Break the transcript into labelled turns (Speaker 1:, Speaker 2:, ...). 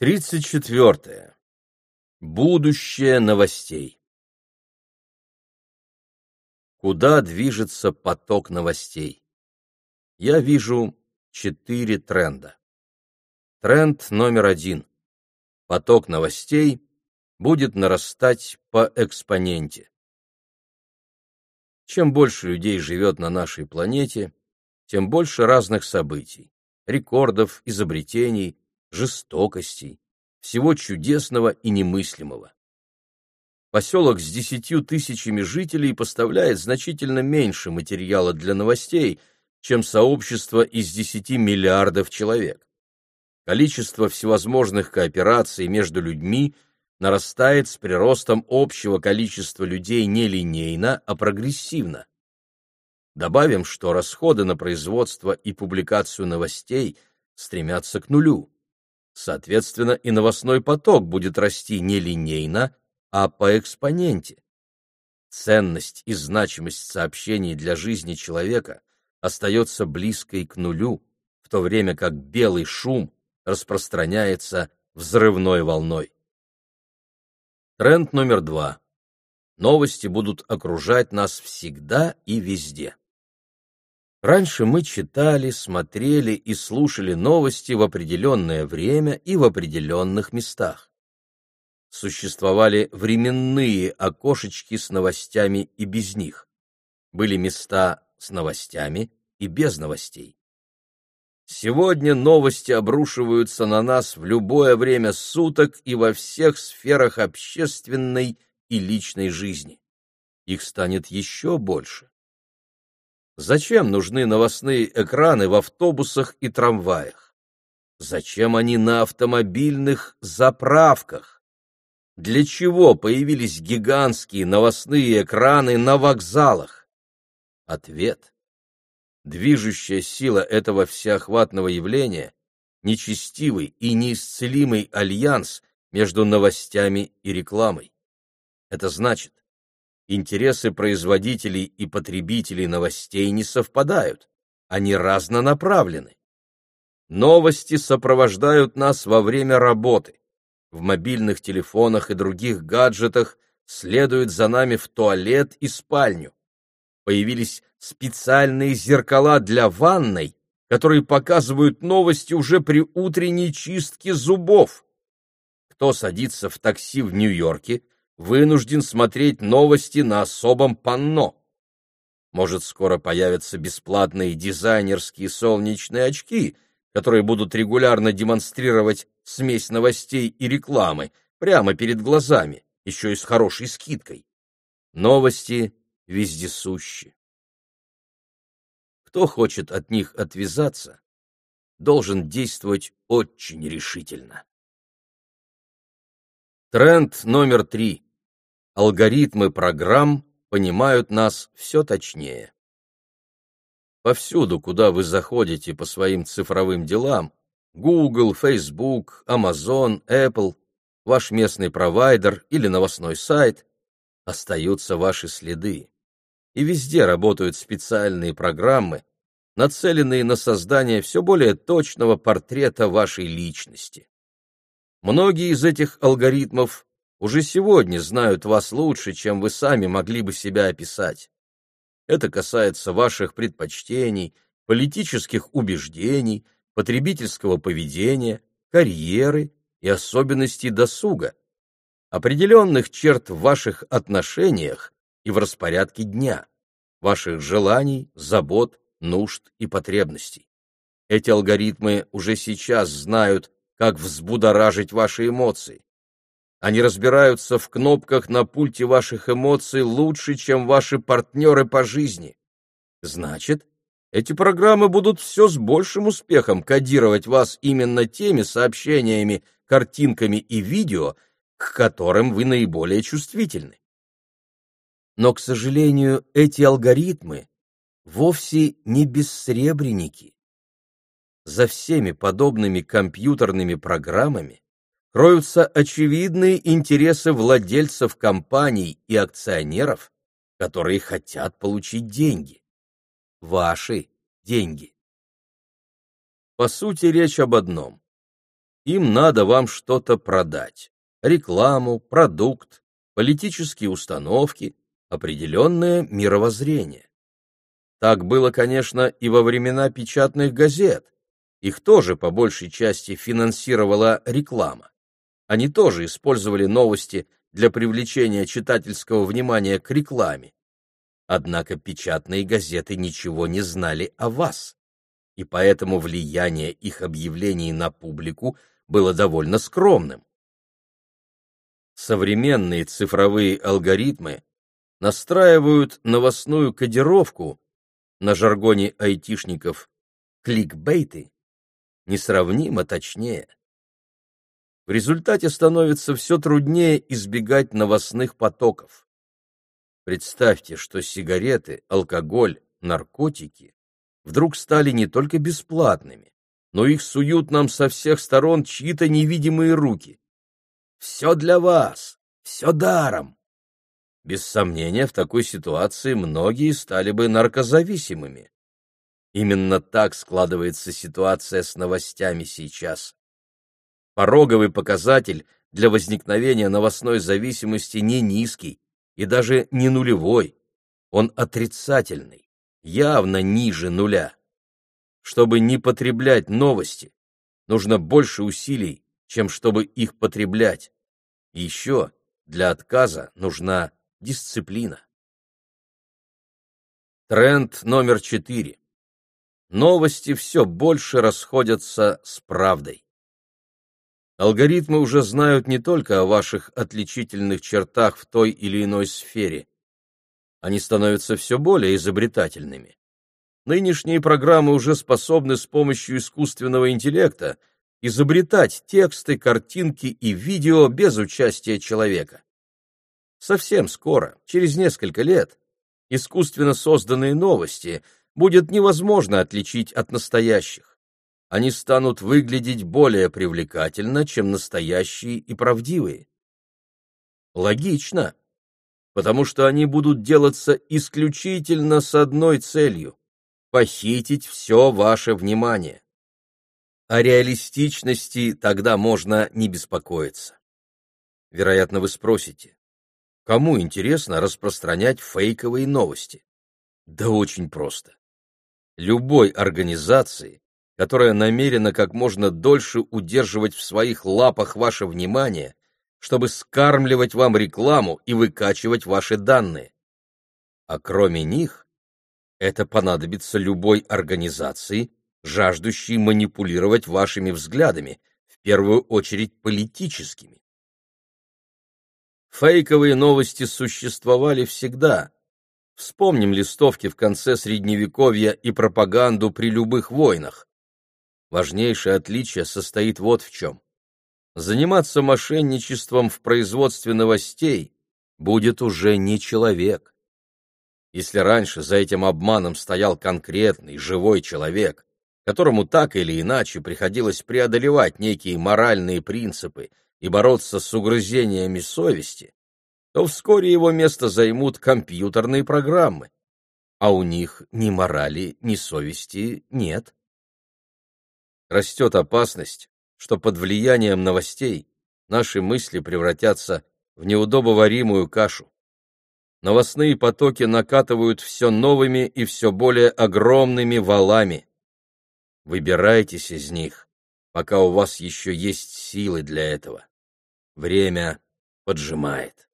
Speaker 1: Тридцать четвертое. Будущее новостей. Куда движется поток новостей? Я вижу четыре тренда. Тренд номер один. Поток новостей будет нарастать по экспоненте. Чем больше людей живет на нашей планете, тем больше разных событий, рекордов, изобретений, жестокостей, всего чудесного и немыслимого. Поселок с десятью тысячами жителей поставляет значительно меньше материала для новостей, чем сообщество из десяти миллиардов человек. Количество всевозможных коопераций между людьми нарастает с приростом общего количества людей не линейно, а прогрессивно. Добавим, что расходы на производство и публикацию новостей стремятся к нулю. Соответственно, и новостной поток будет расти не линейно, а по экспоненте. Ценность и значимость сообщений для жизни человека остается близкой к нулю, в то время как белый шум распространяется взрывной волной. Тренд номер два. Новости будут окружать нас всегда и везде. Раньше мы читали, смотрели и слушали новости в определенное время и в определенных местах. Существовали временные окошечки с новостями и без них. Были места с новостями и без новостей. Сегодня новости обрушиваются на нас в любое время суток и во всех сферах общественной и личной жизни. Их станет еще больше. Зачем нужны новостные экраны в автобусах и трамваях? Зачем они на автомобильных заправках? Для чего появились гигантские новостные экраны на вокзалах? Ответ. Движущая сила этого всеохватного явления — нечестивый и неисцелимый альянс между новостями и рекламой. Это значит, интересы производителей и потребителей новостей не совпадают, они разнонаправлены. Новости сопровождают нас во время работы. В мобильных телефонах и других гаджетах следуют за нами в туалет и спальню. Появились специальные зеркала для ванной, которые показывают новости уже при утренней чистке зубов. Кто садится в такси в Нью-Йорке, вынужден смотреть новости на особом панно. Может, скоро появятся бесплатные дизайнерские солнечные очки, которые будут регулярно демонстрировать смесь новостей и рекламы прямо перед глазами, еще и с хорошей скидкой. Новости вездесущи. Кто хочет от них отвязаться, должен действовать очень решительно. Тренд номер три алгоритмы программ понимают нас все точнее. Повсюду, куда вы заходите по своим цифровым делам, Google, Facebook, Amazon, Apple, ваш местный провайдер или новостной сайт, остаются ваши следы. И везде работают специальные программы, нацеленные на создание все более точного портрета вашей личности. Многие из этих алгоритмов уже сегодня знают вас лучше, чем вы сами могли бы себя описать. Это касается ваших предпочтений, политических убеждений, потребительского поведения, карьеры и особенностей досуга, определенных черт в ваших отношениях и в распорядке дня, ваших желаний, забот, нужд и потребностей. Эти алгоритмы уже сейчас знают, как взбудоражить ваши эмоции, они разбираются в кнопках на пульте ваших эмоций лучше, чем ваши партнеры по жизни. Значит, эти программы будут все с большим успехом кодировать вас именно теми сообщениями, картинками и видео, к которым вы наиболее чувствительны. Но, к сожалению, эти алгоритмы вовсе не бессребреники. За всеми подобными компьютерными программами кроются очевидные интересы владельцев компаний и акционеров, которые хотят получить деньги. Ваши деньги. По сути, речь об одном. им надо вам что-то продать. Рекламу, продукт, политические установки, определенное мировоззрение. Так было, конечно, и во времена печатных газет. Их тоже по большей части финансировала реклама. Они тоже использовали новости для привлечения читательского внимания к рекламе. Однако печатные газеты ничего не знали о вас, и поэтому влияние их объявлений на публику было довольно скромным. Современные цифровые алгоритмы настраивают новостную кодировку на жаргоне айтишников кликбейты несравнимо точнее. В результате становится все труднее избегать новостных потоков. Представьте, что сигареты, алкоголь, наркотики вдруг стали не только бесплатными, но их суют нам со всех сторон чьи-то невидимые руки. Все для вас, все даром. Без сомнения, в такой ситуации многие стали бы наркозависимыми. Именно так складывается ситуация с новостями сейчас. Пороговый показатель для возникновения новостной зависимости не низкий и даже не нулевой, он отрицательный, явно ниже нуля. Чтобы не потреблять новости, нужно больше усилий, чем чтобы их потреблять. Еще для отказа нужна дисциплина. Тренд номер четыре новости все больше расходятся с правдой. Алгоритмы уже знают не только о ваших отличительных чертах в той или иной сфере. Они становятся все более изобретательными. Нынешние программы уже способны с помощью искусственного интеллекта изобретать тексты, картинки и видео без участия человека. Совсем скоро, через несколько лет, искусственно созданные новости – будет невозможно отличить от настоящих. Они станут выглядеть более привлекательно, чем настоящие и правдивые. Логично, потому что они будут делаться исключительно с одной целью — похитить все ваше внимание. О реалистичности тогда можно не беспокоиться. Вероятно, вы спросите, кому интересно распространять фейковые новости? Да очень просто любой организации, которая намерена как можно дольше удерживать в своих лапах ваше внимание, чтобы скармливать вам рекламу и выкачивать ваши данные. А кроме них, это понадобится любой организации, жаждущей манипулировать вашими взглядами, в первую очередь политическими. Фейковые новости существовали всегда, Вспомним листовки в конце Средневековья и пропаганду при любых войнах. Важнейшее отличие состоит вот в чем. Заниматься мошенничеством в производстве новостей будет уже не человек. Если раньше за этим обманом стоял конкретный, живой человек, которому так или иначе приходилось преодолевать некие моральные принципы и бороться с угрызениями совести, то вскоре его место займут компьютерные программы, а у них ни морали, ни совести нет. Растет опасность, что под влиянием новостей наши мысли превратятся в неудобоваримую кашу. Новостные потоки накатывают все новыми и все более огромными валами. Выбирайтесь из них, пока у вас еще есть силы для этого. Время поджимает.